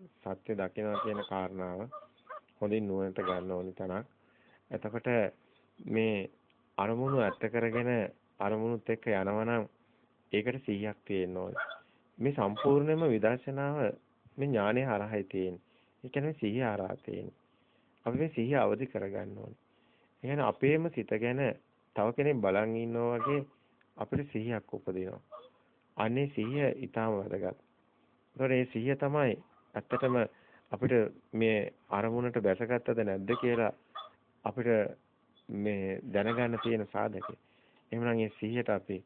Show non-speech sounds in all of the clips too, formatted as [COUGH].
සත්‍ය දකිනවා කියන කාරණාව හොඳින් නුවණට ගන්න ඕනි තනක්. එතකොට මේ අරමුණු ඇත්ත කරගෙන අරමුණුත් එක්ක යනවනම් ඒකට 100ක් තියෙන්න ඕනේ. මේ සම්පූර්ණයෙන්ම විදර්ශනාව මේ ඥානය හරහායි තියෙන්නේ. ඒ කියන්නේ සිහිය හරහා තියෙන්නේ. අපි මේ සිහිය අවදි කරගන්න ඕනේ. ඒ කියන්නේ අපේම සිත ගැන තව කෙනෙක් බලන් ඉන්නවා වගේ අපිට සිහියක් උපදිනවා. අනේ සිහිය ඊටාම වැදගත්. ඒතකොට මේ සිහිය තමයි ඇත්තටම අපිට මේ අරමුණට බැසගත්තද නැද්ද කියලා අපිට මේ දැනගන්න තියෙන සාධකය. එහෙමනම් මේ සිහියට අපි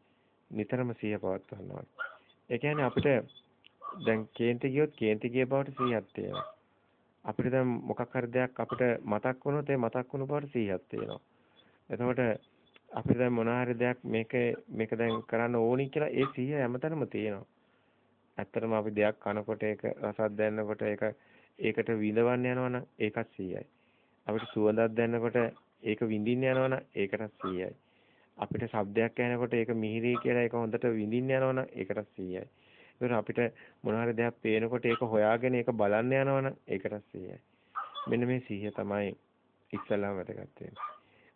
නිතරම සිහිය පවත්වන්න ඕනේ. ඒ කියන්නේ අපිට දැන් කේන්ති ගියොත් කේන්ති ගිය බවට 100ක් තියෙනවා. අපිට දැන් මොකක් හරි දෙයක් අපිට මතක් වුණොත් ඒ මතක් වුණු බවට 100ක් තියෙනවා. එතකොට අපිට දැන් මොන හරි දෙයක් මේක මේක දැන් කරන්න ඕනි කියලා ඒ 100 හැමතැනම තියෙනවා. ඇත්තටම අපි දෙයක් කනකොට ඒක රසක් දැනනකොට ඒක ඒකට විඳවන්න යනවනම් ඒකත් 100යි. අපිට සුවඳක් දැනනකොට ඒක විඳින්න යනවනම් ඒකටත් 100යි. අපිට ශබ්දයක් ඇහෙනකොට ඒක මිහිරි කියලා ඒක හොඳට විඳින්න යනවනම් ඒකටත් 100යි. ඒතර අපිට මොන හරි දෙයක් පේනකොට ඒක හොයාගෙන ඒක බලන්න යනවනම් ඒකටත් 100යි. මෙන්න මේ සිහිය තමයි ඉස්සල්ලාම වැදගත් වෙන්නේ.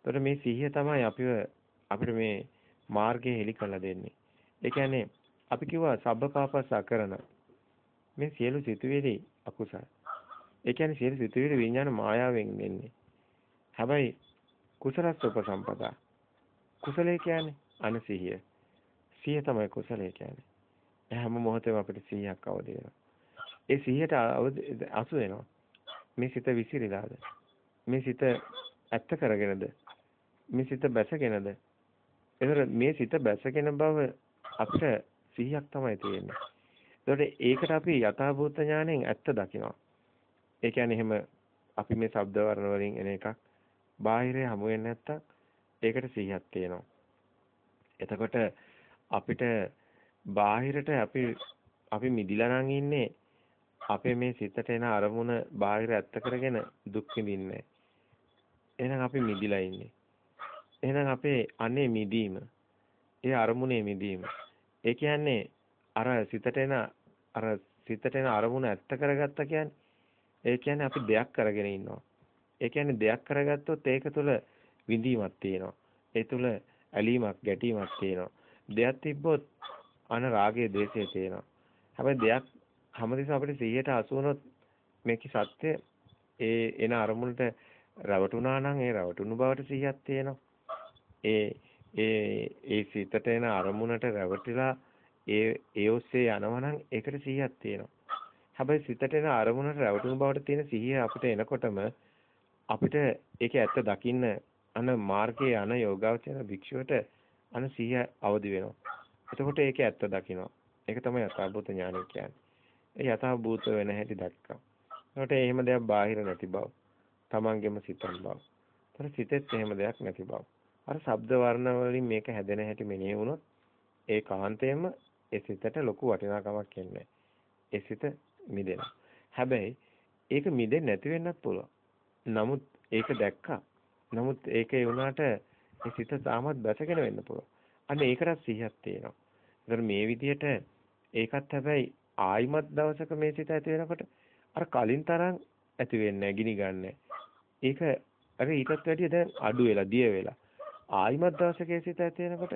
ඒතර මේ සිහිය තමයි අපිව අපිට මේ මාර්ගය හෙලි කරලා දෙන්නේ. ඒ කියන්නේ අපි කිව්වා සබ්බපාපස් අකරණ. මේ සියලු සිතුවිලි අකුසල. ඒ කියන්නේ සියලු සිතුවිලි විඥාන මායාවෙන් දෙන්නේ. හැබැයි කුසලස් උපසම්පදා කුසලයේ කියන්නේ අනසිහිය. සිහිය තමයි කුසලයේ කියන්නේ. හැම මොහොතේම අපිට සිහියක් අවදි වෙනවා. ඒ සිහියට අසු වෙනවා. මේ සිත විසිරීලාද? මේ සිත ඇත්ත කරගෙනද? මේ සිත බැසගෙනද? ඒතර මේ සිත බැසගෙන බව අපිට සිහියක් තමයි තියෙන්නේ. ඒතකොට ඒකට අපි යථාභූත ඥාණයෙන් ඇත්ත දකිනවා. ඒ කියන්නේ එහෙම අපි මේ ශබ්ද වර්ණ වලින් එන එකක් බාහිරේ හමු වෙන්නේ නැත්තම් ඒකට 100ක් තියෙනවා. එතකොට අපිට බාහිරට අපි අපි මිදිලා නම් ඉන්නේ අපේ මේ සිතට එන අරමුණ බාහිර ඇත්ත කරගෙන දුක් විඳින්නේ. එහෙනම් අපි මිදිලා ඉන්නේ. එහෙනම් අපේ අනේ මිදීම ඒ අරමුණේ මිදීම. ඒ කියන්නේ අර සිතට එන අර සිතට එන අරමුණ ඇත්ත කරගත්තා කියන්නේ ඒ කියන්නේ අපි දෙයක් කරගෙන ඉන්නවා. ඒ කියන්නේ දෙයක් කරගත්තොත් ඒක තුළ විඳීමක් තියෙනවා. ඒ තුල ඇලීමක් ගැටීමක් තියෙනවා. දෙයක් තිබ්බොත් අන රාගයේ දේශයේ තියෙනවා. හැබැයි දෙයක් හැමදෙස්සම අපිට 100ට 80 වුණොත් මේකේ සත්‍ය ඒ එන අරමුණට රවටුණා නම් ඒ රවටුණු බවට 100ක් තියෙනවා. ඒ ඒ ඒ සිතට එන අරමුණට රැවටිලා ඒ ඒ ඔස්සේ යනවා නම් ඒකට 100ක් තියෙනවා. හැබැයි සිතට එන අරමුණට රැවටුණු බවට තියෙන 100 අපිට එනකොටම අපිට ඒකේ ඇත්ත දකින්න අන මාර්ගයේ අන යෝගාවචර භික්ෂුවට අන සිහිය අවදි වෙනවා. එතකොට ඒකේ ඇත්ත දකිනවා. ඒක තමයි යථාභූත ඥානය කියන්නේ. ඒ යථාභූත වෙන හැටි දැක්කා. ඒකට එහෙම දෙයක් බාහිර නැති බව. තමන්ගෙම සිතන් බව. ඒතර සිතෙත් එහෙම දෙයක් නැති බව. අර ශබ්ද වර්ණ වලින් මේක හැදෙන හැටි මෙනෙහි වුණොත් ඒ කාන්තේම ඒ සිතට ලොකු වටිනාකමක් එන්නේ. ඒ සිත මිදෙනවා. හැබැයි ඒක මිදෙන්නේ නැති වෙන්නත් පුළුවන්. නමුත් ඒක දැක්කා. නමුත් ඒකේ වුණාට ඒ සිත තාමත් බැසගෙන වෙන්න පුළුවන්. අන්න ඒකටත් සිහියක් තියෙනවා. ඒතර මේ විදිහට ඒකත් හැබැයි ආයිමත් දවසක මේ සිත ඇති වෙනකොට අර කලින් තරම් ඇති වෙන්නේ ගිනි ගන්නෑ. ඒක අර ඊටත් වැඩිය දැන් අඩු වෙලා දිය වෙලා. ආයිමත් දවසක ඒ සිත ඇති වෙනකොට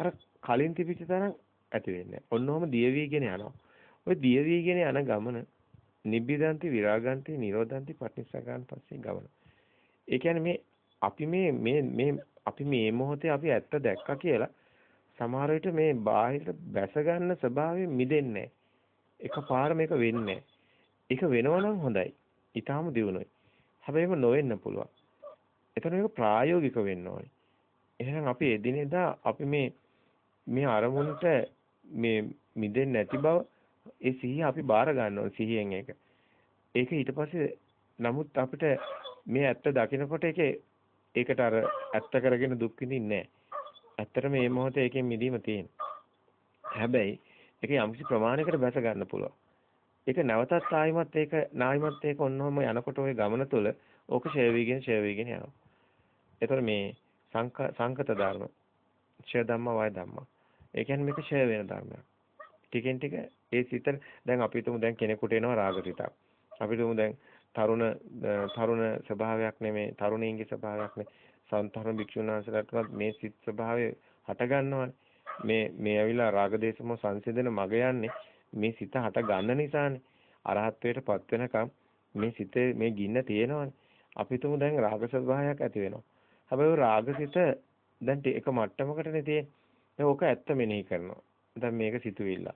අර කලින් තිබිච්ච තරම් ඇති වෙන්නේ නැහැ. ඔන්නෝම දිය වීගෙන යනවා. ওই දිය වීගෙන යන ගමන නිබ්බිදන්ති විරාගන්ති නිරෝධන්ති පටිච්චසමුප්පාදන් පස්සේ ගමන. ඒ කියන්නේ මේ අපි මේ මේ මේ අපි මේ මොහොතේ අපි ඇත්ත දැක්කා කියලා සමහර විට මේ බාහිර බැස ගන්න ස්වභාවයෙන් මිදෙන්නේ එකපාර මේක වෙන්නේ ඒක වෙනවනම් හොඳයි. ඊටාම දියුණුවයි. හැබැයි ඒක නොවෙන්න පුළුවන්. එතන මේක ප්‍රායෝගික වෙන්න ඕනේ. එහෙනම් අපි එදිනෙදා අපි මේ මේ අරමුණට මේ මිදෙන්නේ නැති බව ඒ සිහිය අපි බාර ගන්න ඕනේ සිහියෙන් ඒක. ඒක ඊට පස්සේ නමුත් අපිට මේ ඇත්ත දකිනකොට ඒකේ ඒකට අර ඇත්ත කරගෙන දුක් විඳින්නේ ඇත්තට මේ මොහොතේ ඒකෙන් මිදීම තියෙනවා. හැබැයි ඒක යම්කිසි ප්‍රමාණයකට බැස ගන්න පුළුවන්. ඒක නැවතත් ආයිමත් ඒක නායිමත් ඒක ඔන්නෝම යනකොට ওই ගමන තුළ ඕක ෂය වීගෙන ෂය වීගෙන යනවා. ඒතර මේ සංකත ධර්ම ෂය ධම්ම වය ධම්ම. ඒ කියන්නේ මේක ෂය වෙන ධර්මයක්. ටිකෙන් ටික ඒ සිත දැන් අපි හිතමු දැන් කෙනෙකුට එනවා රාග සිතක්. අපිට දැන් තරුණ තරුණ ස්වභාවයක් නෙමේ තරුණීන්ගේ ස්වභාවයක් නේ. සන්තහන භික්ෂුන් වහන්සේලාටවත් මේ සිත් ස්වභාවය හට ගන්නවනේ. මේ මේ ඇවිල්ලා රාගදේශම සංසිඳන මග යන්නේ මේ සිත හට ගන්න නිසානේ. අරහත්ත්වයට පත් වෙනකම් මේ සිතේ මේ ගින්න තියෙනවනේ. අපි තුමු දැන් රාග ස්වභාවයක් ඇති වෙනවා. හැබැයි රාගසිත දැන් එක මට්ටමකටනේ තියෙන්නේ. දැන් ඕක ඇත්ත මෙනෙහි කරනවා. දැන් මේක සිතුවිල්ල.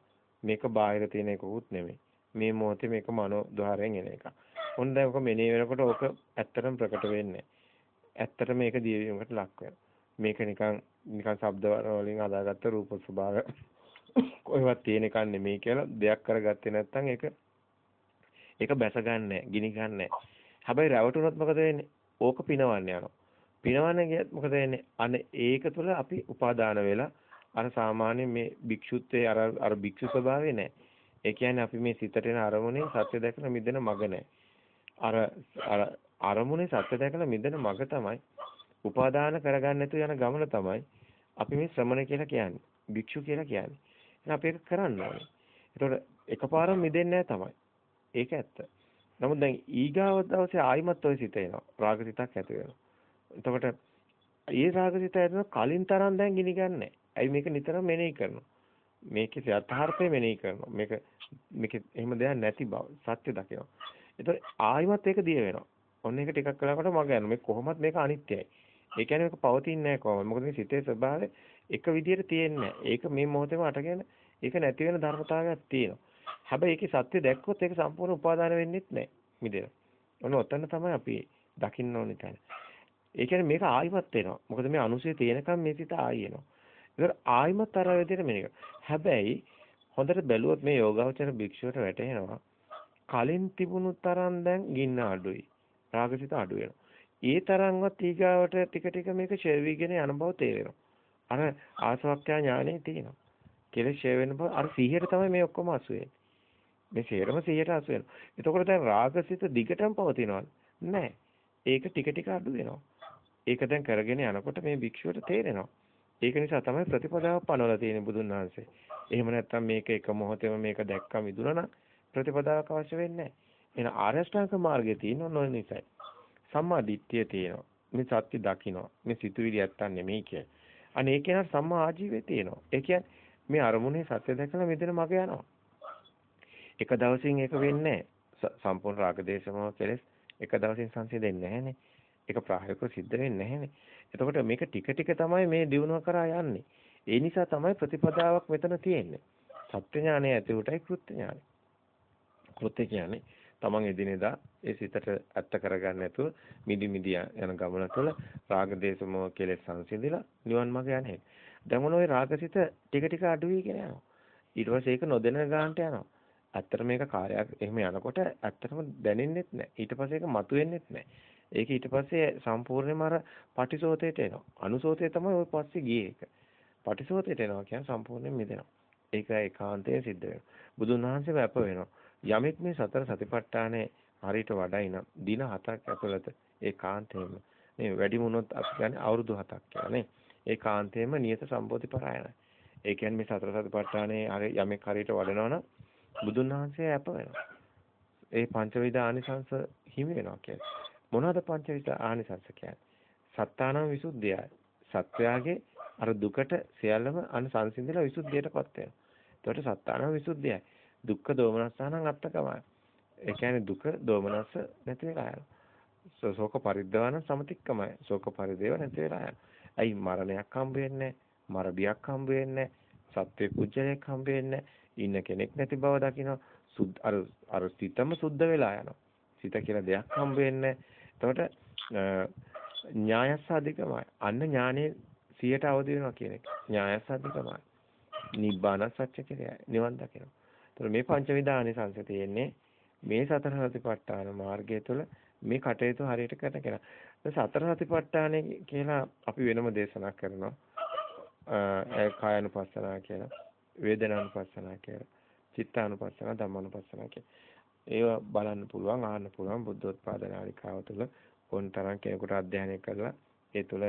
මේක බාහිර තියෙන එකකුත් නෙමෙයි. මේ මොහොතේ මේක මනෝ ద్వාරයෙන් එන එක. ඔන්න දැන් ඕක මෙනෙහි වෙනකොට ඕක ඇත්තටම ප්‍රකට වෙන්නේ ඇත්තට මේක දියවීමකට ලක් වෙනවා. මේක නිකන් නිකන් ශබ්ද වලින් අදාගත්ත රූප ස්වභාවය [COUGHS] කොහෙවත් තියෙන එකක් නෙමෙයි කියලා දෙයක් කරගත්තේ නැත්නම් ඒක ඒක බැස ගන්නෑ, ගිනි ගන්නෑ. හැබැයි රැවටුනොත් මොකද වෙන්නේ? ඕක පිනවන්න යනවා. පිනවන්න ගියත් මොකද වෙන්නේ? අනේ ඒක තුළ අපි උපාදාන වෙලා අර සාමාන්‍ය මේ භික්ෂුත්වයේ අර අර භික්ෂු ස්වභාවය නැහැ. ඒ කියන්නේ අපි මේ සිතට එන අරමුණේ සත්‍ය දැකලා මිදෙන මග නැහැ. අර අර අරමුණේ සත්‍ය දැකලා මිදෙන මග තමයි උපාදාන කරගන්න නැතු යන ගමන තමයි අපි මේ ශ්‍රමණ කියලා කියන්නේ. භික්ෂු කියලා කියන්නේ. එහෙනම් අපි ඒක කරන්න ඕනේ. ඒතකොට එකපාරම මිදෙන්නේ තමයි. ඒක ඇත්ත. නමුත් දැන් ඊගාව දවසේ ආයිමත් ඔය සිත එනවා. රාග සිතක් ඇති වෙනවා. එතකොට ඒ රාග සිත ඇතිවෙන කලින් තරම් දැන් ගිනි ගන්නෑ. ඇයි මේක නිතරම මෙනෙහි කරනවා. මේකේ යථාර්ථය මෙනෙහි කරනවා. මේක මේක එහෙම දෙයක් නැති බව සත්‍ය දකිනවා. එතකොට ආයිමත් ඒක දිය වෙනවා. ඔන්න ඒක ටිකක් කලකට මග යනවා. මේ කොහොමත් මේක අනිත්‍යයි. ඒ කියන්නේ මේක පවතින්නේ නැහැ කොහොමද? මොකද මේ සිතේ ස්වභාවය එක විදියට තියෙන්නේ ඒක මේ මොහොතේම අටගෙන ඒක නැති වෙන ධර්මතාවයක් තියෙනවා. හැබැයි ඒකේ සත්‍ය දැක්කොත් ඒක සම්පූර්ණ උපාදාන වෙන්නේත් නැහැ. මිදෙන. ඔන්න ඔතන තමයි අපි දකින්න ඕනේ තැන. ඒ කියන්නේ මේක ආයිමත් වෙනවා. මොකද මේ අනුසය තියෙනකම් මේ සිත ආයි එනවා. ඒතර ආයිමත් අර විදිහට මේක. හැබැයි හොඳට බැලුවොත් මේ යෝගාවචර භික්ෂුවට වැටහෙනවා. කලින් තිබුණු තරම් දැන් ගින්න අඩුයි. රාගසිත අඩු වෙනවා. ඒ තරම්වත් ඊගාවට ටික ටික මේක ෂෙය වීගෙන යන බව තේරෙනවා. අර ආසවක්ඛ්‍යා ඥානෙ තියෙනවා. කෙලෙස් ෂෙය වෙන බව අර 100ට තමයි මේ ඔක්කොම අසු වෙන්නේ. මේ සේරම 100ට අසු වෙනවා. එතකොට දැන් රාගසිත දිගටම පවතිනවද? නැහැ. ඒක ටික ටික අඩු වෙනවා. ඒක දැන් කරගෙන යනකොට මේ භික්ෂුවට තේරෙනවා. ඒක නිසා තමයි ප්‍රතිපදාව පනවලා තියෙන්නේ බුදුන් වහන්සේ. එහෙම නැත්නම් මේක එක මොහොතේම මේක දැක්කම මිදුණා නම් ප්‍රතිපදාවක් අවශ්‍ය වෙන්නේ නැහැ. එහෙනම් ආර්ය අෂ්ටාංග මාර්ගයේ තියෙන නොන නිසායි. සම්මා දිට්ඨිය තියෙනවා. මේ සත්‍ය දකින්නවා. මේ සිතුවිලි ඇත්තන් නෙමෙයි කියන්නේ. අනේ ඒක න සම්මා ආජීවයේ තියෙනවා. ඒ කියන්නේ මේ අරමුණේ සත්‍ය දැකලා මෙතන මග යනවා. එක දවසින් ඒක වෙන්නේ සම්පූර්ණ රාගදේශමව කෙලස් එක දවසින් සංසිඳෙන්නේ නැහනේ. ඒක ප්‍රායෝගිකව සිද්ධ වෙන්නේ නැහනේ. එතකොට මේක ටික ටික තමයි මේ දියුණුව කරා යන්නේ. ඒ නිසා තමයි ප්‍රතිපදාවක් මෙතන තියෙන්නේ. සත්‍ය ඥානය ඇති උටයි කෘත්‍ය ඥානය. කෘත්‍ය කියන්නේ තමන් එදිනෙදා ඒ සිතට ඇත්ත කරගන්න නැතුව මිදි මිදි යන ගමන තුළ රාග දේශමෝ කෙලෙස් සංසිඳිලා නිවන් මාර්ග යන්නේ. දැන් මොන ওই රාගසිත ටික ටික අඩු වෙගෙන යනවා. ඊට පස්සේ ඒක නොදැන ගන්නට යනවා. ඇත්තට මේක කාර්යයක් එහෙම යනකොට ඇත්තටම දැනෙන්නෙත් නැහැ. ඊට පස්සේ ඒක මතුවෙන්නෙත් නැහැ. ඒක ඊට පස්සේ සම්පූර්ණයෙන්ම අර පටිසෝතේට එනවා. අනුසෝතේ තමයි ওই පස්සේ ගියේ ඒක. පටිසෝතේට එනවා කියන්නේ සම්පූර්ණයෙන් මිදෙනවා. ඒක ඒකාන්තයෙන් සිද්ධ වෙනවා. බුදුන් වහන්සේ වැප වෙනවා. යමෙක් මේ සතර සතිපට්ඨානේ හරියට වඩයි නම් දින 7ක් ඇතුළත ඒ කාන්තේම මේ වැඩි වුණොත් අපි කියන්නේ අවුරුදු 7ක් කියලා නේ. ඒ කාන්තේම නියත සම්පෝති පරායනයි. ඒ කියන්නේ මේ සතර සතිපට්ඨානේ හරි යමෙක් හරියට වඩනවා නම් බුදුන් වහන්සේ අප වෙනවා. ඒ පංචවිධ ආනිසංස හිමි වෙනවා කියන්නේ. මොනවද පංචවිධ ආනිසංස කියන්නේ? සත්තානං විසුද්ධියයි. සත්වයාගේ අර දුකට සියල්ලම අන සංසිඳිලා විසුද්ධියටපත් වෙනවා. එතකොට සත්තානං විසුද්ධියයි. දුක්ඛ දෝමනස්සානං අත්තකමයි. ඒ කියන්නේ දුක දෝමනස්ස නැති වෙලා යනවා. ශෝක පරිද්දවන සමතික්කමයි. ශෝක පරිදේව නැති වෙලා යනවා. අයි මරණයක් හම්බ වෙන්නේ මර බියක් හම්බ වෙන්නේ සත්වේ කුජලයක් හම්බ වෙන්නේ ඉන්න කෙනෙක් නැති බව දකිනවා. සුද්ධ අර අර සිතම සුද්ධ වෙලා යනවා. සිත කියලා දෙයක් හම්බ වෙන්නේ එතකොට ඥායස්ස අධිකමයි. අන්න ඥානෙ 100ට අවදි වෙනවා කියන එක. ඥායස්ස අධිකමයි. නිබ්බාන සත්‍ය කියලා නිවන් දකිනවා. ඒතර මේ පංචවිධානිසංශ තියෙන්නේ මේ සතර සතිපට්ඨාන මාර්ගය තුළ මේ කටයුතු හරියට කරන කෙනා. සතර සතිපට්ඨානෙ කියලා අපි වෙනම දේශනා කරනවා. ඒ කායानुපස්සනා කියලා, වේදනානුපස්සනා කියලා, චිත්තානුපස්සනා, ධම්මානුපස්සනා කියලා. ඒවා බලන්න පුළුවන්, අහන්න පුළුවන් බුද්ධෝත්පාද නාලිකාව තුළ කොන්තරම් කෙනෙකුට අධ්‍යයනය කරලා ඒ තුළ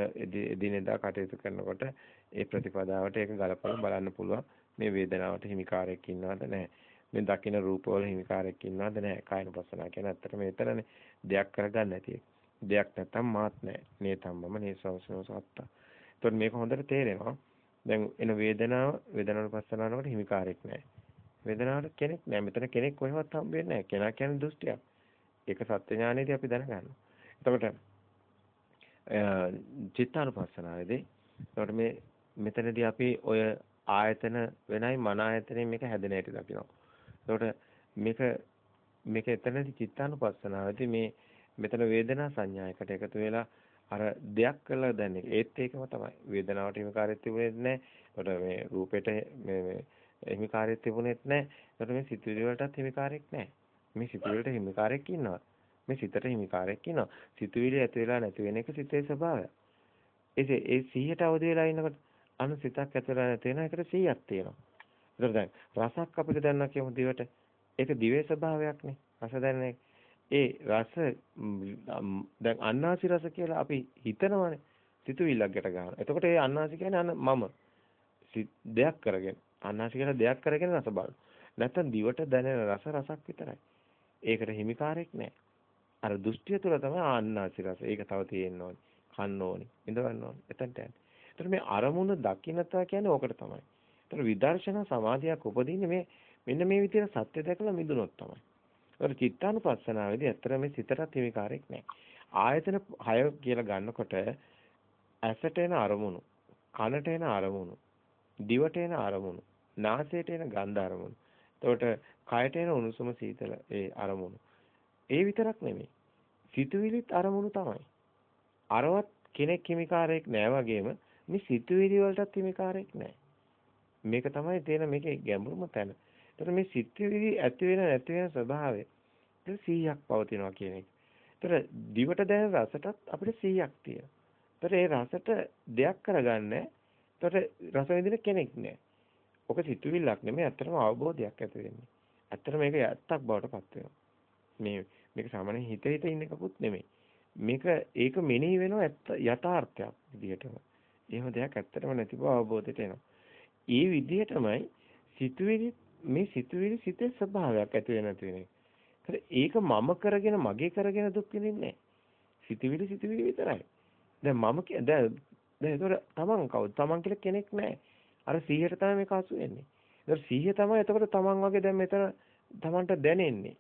එදිනෙදා කටයුතු කරනකොට ඒ ප්‍රතිපදාවට ඒක ගලපලා බලන්න පුළුවන්. මේ වේදනාවට හිමිකාරයක් ඉන්නවද නැහැ. මේ දකින්න රූපවල හිමිකාරයක් ඉන්නවද නැහැ. කායනුපස්සනා කියන ඇත්තට මේතරනේ දෙයක් කරගන්න නැති දෙයක් නැත්තම් මාත් නැහැ. නේතම්මම නේසවසනෝ සත්තා. එතකොට මේක හොඳට තේරෙනවා. දැන් එන වේදනාව වේදනානුපස්සනාවකට හිමිකාරයක් නැහැ. වේදනාවට කෙනෙක් නැහැ මෙතන කෙනෙක් කොහෙවත් හම්බෙන්නේ නැහැ කෙනා කියන්නේ දෘෂ්ටියක් ඒක සත්‍ය ඥානෙදී අපි දැනගන්නවා එතකොට චිත්තානුපස්සනාවේදී එතකොට මේ මෙතනදී අපි ඔය ආයතන වෙනයි මන ආයතනෙ මේක හැදෙන හැටි දකිනවා. එතකොට මේක මේක එතනදී චිත්තානුපස්සනාවේදී මේ මෙතන වේදනා සංඥායකට එකතු වෙලා අර දෙයක් කළා දැන් ඒත් ඒකම තමයි. වේදනාවට හිමිකාරයක් තිබුණෙත් නැහැ. එතකොට මේ රූපෙට මේ මේ හිමිකාරයක් තිබුණෙත් නැහැ. එතකොට මේ සිතුවිලි වලටත් හිමිකාරයක් නැහැ. මේ සිතුවිලට හිමිකාරයක් ඉන්නවා. මේ සිතට හිමිකාරයක් ඉන්නවා. සිතුවිලි ඇති වෙලා නැති වෙන එක සිතේ ස්වභාවය. ඒ ඒ සිහියට අවදි වෙලා ඉන්නකොට අනු සිතක් ඇතුළේ නැති වෙන එකට 100ක් තියෙනවා. ඒතර දැන් රසක් අපිට දැනන කියමු දිවට. ඒක දිවේ ස්වභාවයක්නේ. රස දැනෙන ඒ රස දැන් අන්නාසි රස කියලා අපි හිතනවනේ. සිතුවිල්ලක් ගැට ගන්නවා. එතකොට ඒ අන්නාසි කියන්නේ අන්න මම දෙයක් කරගෙන අන්නාසි කියලා දෙයක් කරගෙන රස බලන. නැත්තම් දිවට දැනෙන රස රසක් විතරයි. ඒකට හිමිකාරයක් නැහැ. අර දෘෂ්ටිය තුළ තමයි ආන්නාසි රස. ඒක තව තියෙන්න ඕනේ. කන්න ඕනේ. ඉඳ ගන්න ඕනේ. එතනට යන්නේ. ඒතර මේ අරමුණ දකින්නතා කියන්නේ ඕකට තමයි. ඒතර විදර්ශනා සමාධියක් උපදින්නේ මේ මෙන්න මේ විදිහට සත්‍ය දැකලා මිදුනොත් තමයි. ඒතර චිත්තානුපස්සනාවේදී ඇත්තට මේ සිතට හිමිකාරයක් නැහැ. ආයතන 6 කියලා ගන්නකොට ඇසට එන අරමුණු, කනට එන අරමුණු, දිවට එන අරමුණු, නාසයට එන ගන්ධ අරමුණු. එතකොට කයට එන උණුසුම සීතල ඒ අරමුණු. ඒ විතරක් නෙමෙයි. සිතුවිලිත් අරමුණු තමයි. අරවත් කෙනෙක් හිමිකාරයක් නෑ වගේම මේ සිතුවිලි වලටත් හිමිකාරයක් නැහැ. මේක තමයි තියෙන මේකේ ගැඹුරුම තැන. ඒතර මේ සිතුවිලි ඇති වෙන නැති වෙන ස්වභාවය 100ක් පවතිනවා කියන එක. ඒතර දිවට දැනෙන රසටත් අපිට 100ක් තියෙනවා. ඒතර ඒ රසට දෙයක් කරගන්නේ. ඒතර රස විඳින කෙනෙක් නැහැ. ඔක සිතුවිල්ලක් නෙමෙයි ඇත්තටම අවබෝධයක් ඇති වෙන්නේ. ඇත්තට මේක ඇත්තක් බවට පත් වෙනවා. මේ මේක සාමාන්‍යයෙන් හිත හිත ඉන්න එකකුත් නෙමෙයි. මේක ඒක මෙනෙහි වෙනවා යථාර්ථයක් විදිහටම. එහෙම දෙයක් ඇත්තටම නැති බව අවබෝධයට එනවා. ඒ විදිහටමයි සිතුවිලි මේ සිතුවිලි සිතේ ස්වභාවයක් ඇති වෙන නැති වෙන එක. ඒක මම කරගෙන මගේ කරගෙන දුක් විඳින්නේ සිතුවිලි සිතුවිලි විතරයි. දැන් මම දැන් දැන් ඒතර තමන් කවුද? තමන් කියලා කෙනෙක් නැහැ. අර 100ට තමයි මේක අසු වෙන්නේ. ඒතර 100 තමයි එතකොට තමන් වගේ දැන් මෙතන තමන්ට දැනෙන්නේ.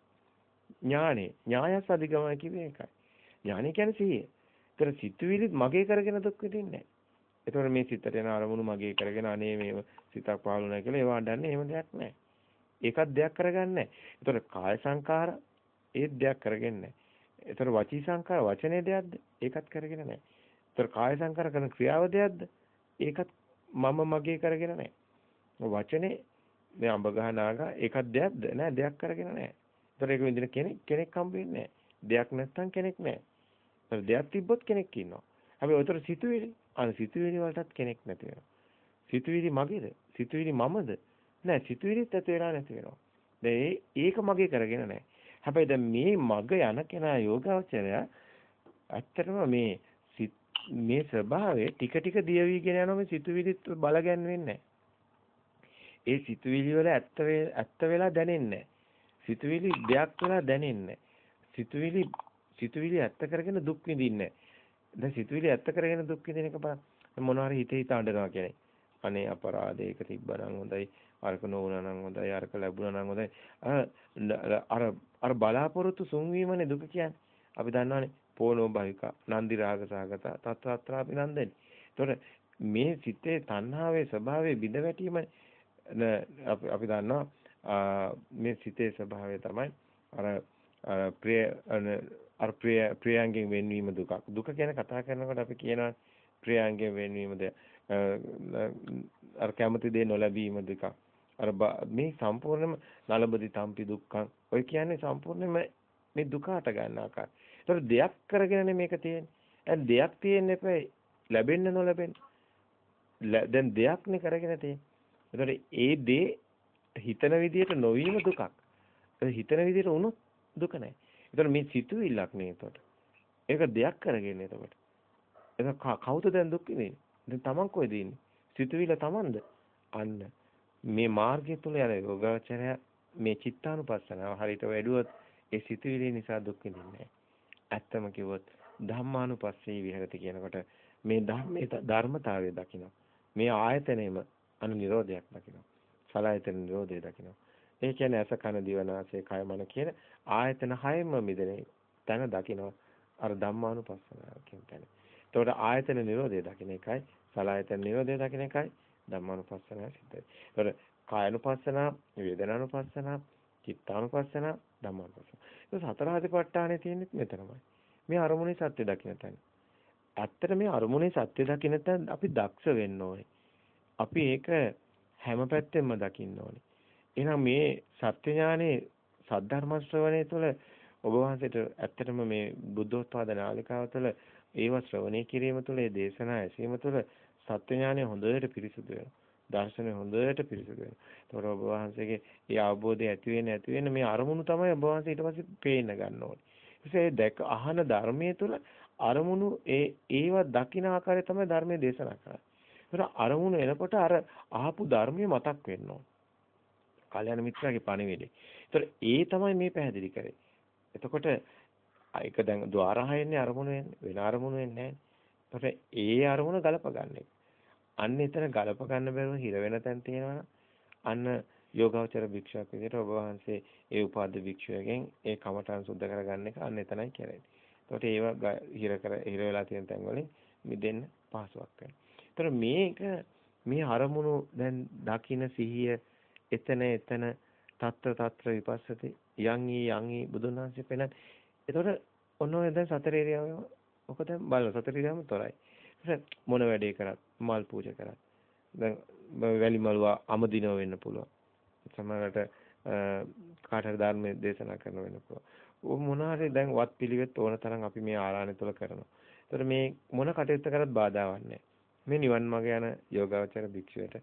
ඥානෙ. ඥායස් අධිගමන කිව්වේ ඒකයි. ඥානෙ කියන්නේ 100. ඒතර සිතුවිලි මගේ කරගෙන දුක් විඳින්නේ නැහැ. එතකොට මේ සිතට එන අරමුණු මගේ කරගෙන අනේ මේව සිතක් පහළ නැහැ කියලා ඒවා අඬන්නේ එහෙම දෙයක් නැහැ. ඒකත් දෙයක් කරගන්නේ නැහැ. එතකොට කාය සංකාර ඒත් දෙයක් කරගන්නේ නැහැ. එතකොට වචී සංකාර වචනේ දෙයක්ද? ඒකත් කරගෙන නැහැ. එතකොට කාය සංකාර කරන ක්‍රියාව දෙයක්ද? ඒකත් මම මගේ කරගෙන නැහැ. වචනේ මේ අඹ ගහ නාගා ඒකත් දෙයක්ද? නෑ දෙයක් කරගෙන නැහැ. එතකොට ඒක විඳින කෙනෙක් කෙනෙක් හම්බ වෙන්නේ නැහැ. දෙයක් නැත්තම් කෙනෙක් නැහැ. එතකොට දෙයක් තිබ්බොත් කෙනෙක් ඉන්නවා. හැබැයි උතර සිතුවිලි අර සිතුවිලි වලටත් කෙනෙක් නැති වෙනවා. සිතුවිලි මගේද? සිතුවිලි මමද? නෑ සිතුවිලිත් ඇති වෙලා නැති වෙනවා. දැන් ඒක මගේ කරගෙන නෑ. හැබැයි දැන් මේ මග යන කෙනා යෝගාවචරය ඇත්තටම මේ මේ ස්වභාවය ටික ටික දියවිගෙන යනවා මේ සිතුවිලිත් බලගන්වෙන්නේ ඒ සිතුවිලි වල ඇත්ත ඇත්ත වෙලා දැනෙන්නේ සිතුවිලි දෙයක් වෙලා දැනෙන්නේ සිතුවිලි සිතුවිලි ඇත්ත කරගෙන දුක් විඳින්නේ දැන් සිතුවිලි ඇත්ත කරගෙන දුක් විඳින එක බලන්න. මොනවා හරි හිතේ හිත අඬනවා කියන්නේ. අනේ අපරාධයක තිබ්බනම් හොඳයි. අරක නොවුණා නම් හොඳයි. අරක ලැබුණා නම් හොඳයි. අර අර බලාපොරොත්තු සුන්වීමනේ දුක කියන්නේ. අපි දන්නවනේ පෝනෝ භවික නන්දි රාග සහගත තත්ත්‍රා අභිනන්දනි. ඒතකොට මේ සිතේ තණ්හාවේ ස්වභාවය බිඳ වැටීම අපි දන්නවා මේ සිතේ ස්වභාවය තමයි අර ප්‍රිය අර ප්‍රිය ප්‍රියංගෙන් වෙන්වීම දුකක්. දුක ගැන කතා කරනකොට අපි කියනවා ප්‍රියංගෙන් වෙන්වීමද අර කැමති දේ නොලැබීම දුකක්. අර මේ සම්පූර්ණයෙන්ම නලබදි තම්පි දුක්ඛං. ඔය කියන්නේ සම්පූර්ණයෙන්ම මේ දුක හට ගන්න ආකාරය. ඒතර දෙයක් කරගෙනනේ මේක තියෙන්නේ. දැන් දෙයක් තියෙන්න එපා ලැබෙන්න නොලැබෙන්න. දැන් දෙයක්නේ කරගෙන තියෙන්නේ. ඒතර ඒ දේ හිතන විදිහට නොවීම දුකක්. හිතන විදිහට වුණොත් දුක නැහැ. ඒතර මේ සිතුවිල්ලක් නේ එතකොට. ඒක දෙයක් කරගෙන එතකොට. ඒක කවුද දැන් දුක් විඳින්නේ? දැන් Taman කොහෙද ඉන්නේ? සිතුවිල්ල Tamanද? අන්න මේ මාර්ගය තුල යන යෝගාචරය මේ චිත්තානුපස්සනාව හරියට වැඩුවොත් ඒ සිතුවිලි නිසා දුක් විඳින්නේ ඇත්තම කිව්වොත් ධම්මානුපස්සී විහෙරති කියනකොට මේ ධර්මයේ ධර්මතාවය දකිනවා. මේ ආයතනෙම අනු නිරෝධයක් දකිනවා. සලආයතන නිරෝධය දකිනවා. ඒ කියන්නේ අස කන දිව නාසය කය මන කියන ආයතන හයෙම මිදෙන තැන දකිනවා. අර ධම්මානුපස්සනාව කියන තැන. එතකොට ආයතන නිරෝධය දකින එකයි සලආයතන නිරෝධය දකින එකයි ධම්මානුපස්සනාව සිද්ධ වෙන්නේ. එතකොට කායනුපස්සනාව, වේදනානුපස්සනාව, චිත්තානුපස්සනාව, ධම්මානුපස්සනාව. ඒ සතර ආදිපට්ඨානේ තියෙන්නේ මෙතනමයි. මේ අරමුණේ සත්‍ය දකින්න තැන. ඇත්තට මේ අරමුණේ සත්‍ය දකින්න තැන අපි දක්ෂ වෙන්න ඕනේ. අපි ඒක හැම පැත්තෙම දකින්න ඕනේ. එහෙනම් මේ සත්‍ය ඥානේ සද්ධර්ම ශ්‍රවණය තුළ ඔබ වහන්සේට ඇත්තටම මේ බුද්ධෝත්පාද නාලිකාව තුළ ඒව ශ්‍රවණය කිරීම තුළ ඒ දේශනා ඇසීම තුළ සත්‍ය ඥානය හොඳට පිරිසුදු වෙනවා. දර්ශනය හොඳට පිරිසුදු වෙනවා. ඒතකොට ඔබ වහන්සේගේ ඒ අවබෝධය ඇති වෙන ඇති වෙන මේ අරමුණු තමයි ඔබ වහන්සේ ඊට පස්සේ පේන්න ගන්න ඕනේ. ඊටසේ දැක අහන ධර්මයේ තුල අරමුණු ඒ ඒව දකින ආකාරය තමයි ධර්මයේ දේශනා කරන්නේ. ඒතර අරමුණු එනකොට අර ආපු ධර්මයේ මතක් වෙන්න ඕන. කල්‍යාණ මිත්‍රාගේ පණිවිඩේ. ඒතර ඒ තමයි මේ පැහැදිලි කරේ. එතකොට ඒක දැන් ద్వාරහයෙන්නේ අරමුණු වෙන්නේ වෙන අරමුණු වෙන්නේ නැහැ. ඒ අරමුණ ගලප ගන්න එක. අන්න එතන ගලප ගන්න බැරුව හිර වෙන තැන් තියෙනවා අන්න යෝගාවචර භික්ෂුවක් විදිහට ඔබ වහන්සේ ඒ උපාද භික්ෂුවගෙන් ඒ කමඨාන් සුද්ධ කරගන්න එක අන්න එතනයි කරන්නේ. එතකොට ඒව හිර කර හිර වෙලා තියෙන තැන් වලින් මිදෙන්න පහසුවක් වෙනවා. ඒතර මේක මේ අරමුණු දැන් දකින්න සිහිය එතන එතන తත්‍ර తත්‍ර විපස්සති යන් ඊ යන් ඊ බුදුන් වහන්සේ පෙන්නන. එතකොට ඔන්න ඔය දැන් සතර ඉරියව්ව ඔක දැන් බලන්න සතර ඉරියව්වම තොරයි. මොන වැඩේ කරත් මල් පූජා කරත් දැන් වැලි මලුව අමදිනව වෙන්න පුළුවන්. සමහරකට කාට හරි ධර්මයේ දේශනා කරන වෙන්න පුළුවන්. ඔය මොනාරි දැන් වත් පිළිවෙත් ඕන තරම් අපි මේ ආරාණ්‍ය තුල කරනවා. ඒතර මේ මොන කටයුත්ත කරත් බාධාවක් නැහැ. මේ නිවන් මාර්ග යන යෝගාවචර භික්ෂුවට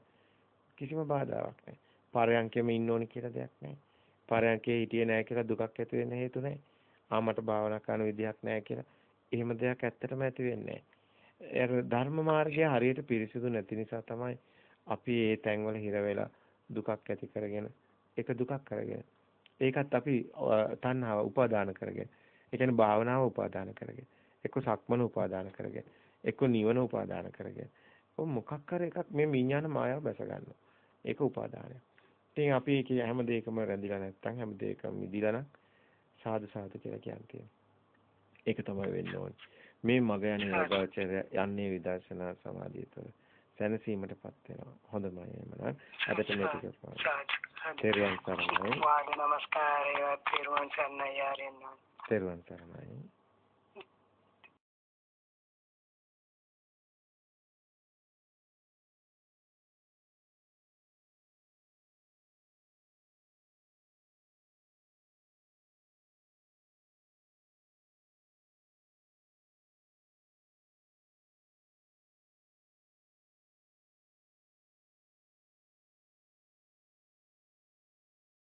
කිසිම බාධාවක් නැහැ. පරයන්කෙම ඉන්න ඕනි කියලා දෙයක් නැහැ. පරයන්කේ හිටියේ නැහැ කියලා දුකක් ඇති වෙන්න හේතු නැහැ. ආ මට භාවනා කරන විදිහක් නැහැ කියලා. එහෙම දෙයක් ඇත්තටම ඇති වෙන්නේ නැහැ. ධර්ම මාර්ගය හරියට පිරිසිදු නැති නිසා තමයි අපි මේ තැන්වල හිර වෙලා දුකක් ඇති කරගෙන ඒක දුකක් කරගෙන ඒකත් අපි තණ්හාව උපාදාන කරගෙන ඒ කියන්නේ භාවනාව උපාදාන කරගෙන එක්ක සක්මන උපාදාන කරගෙන එක්ක නිවන උපාදාන කරගෙන. ඔය මොකක් කර එකක් මේ විඥාන මායාව බැස ගන්නවා ඒක උපාදානය ඉතින් අපි කිය හැම දෙයකම රැඳිලා නැත්තම් හැම දෙයකම මිදිලා නම් සාදු සාදු කියලා කියන්නේ ඒක තමයි වෙන්න ඕනේ. මේ මග යන යෝගාචරය යන්නේ විදර්ශනා සමාධිය තුළ සැනසීමටපත් වෙනවා. හොඳමයි එහෙමනම් අදට මේ ටික පාඩම්. තෙරුවන් සරණයි. වාද නමස්කාරය තෙරුවන් සරණයි ආරෙන්න. තෙරුවන් සරණයි.